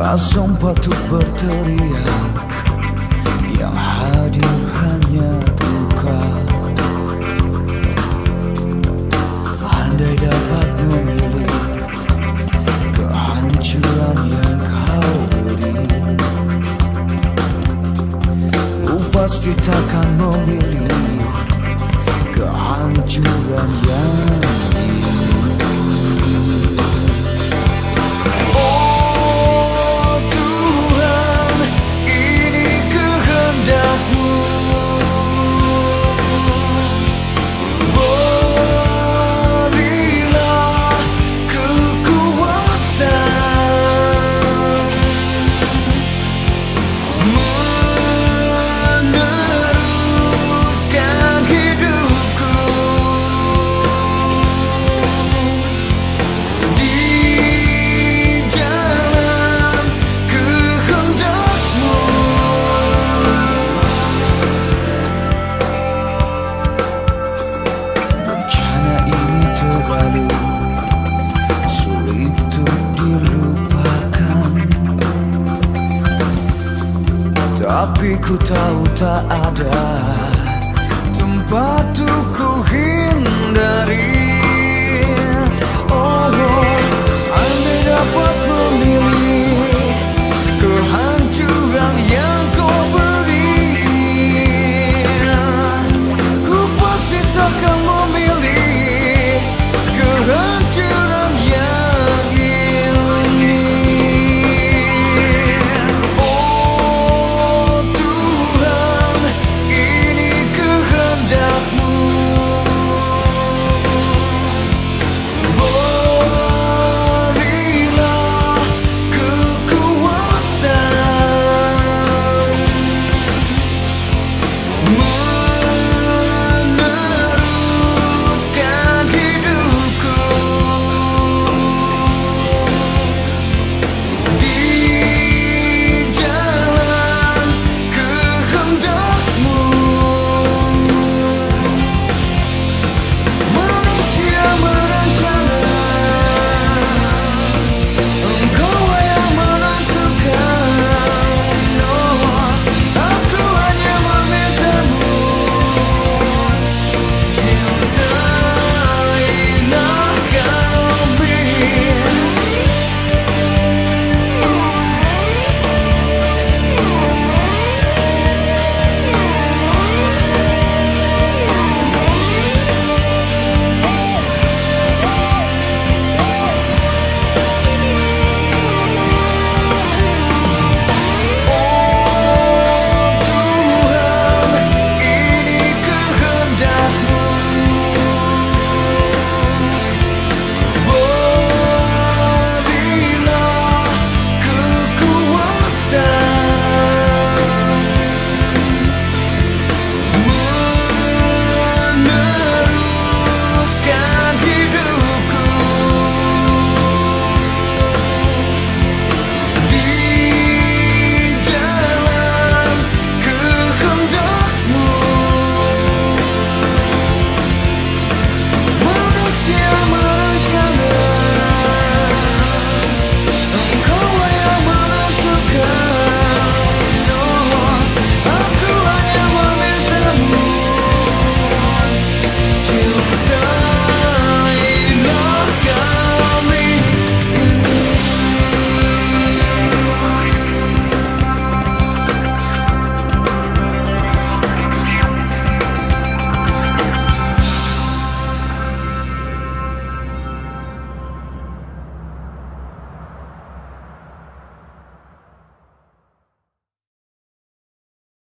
Tak sempat berteriak. Yang hadir hanya duka. Andai dapat memilih Kehancuran yang kau beri. Ku pasti takkan memilih Kehancuran yang Tapi ku tahu tak ada tempat untuk ku hindari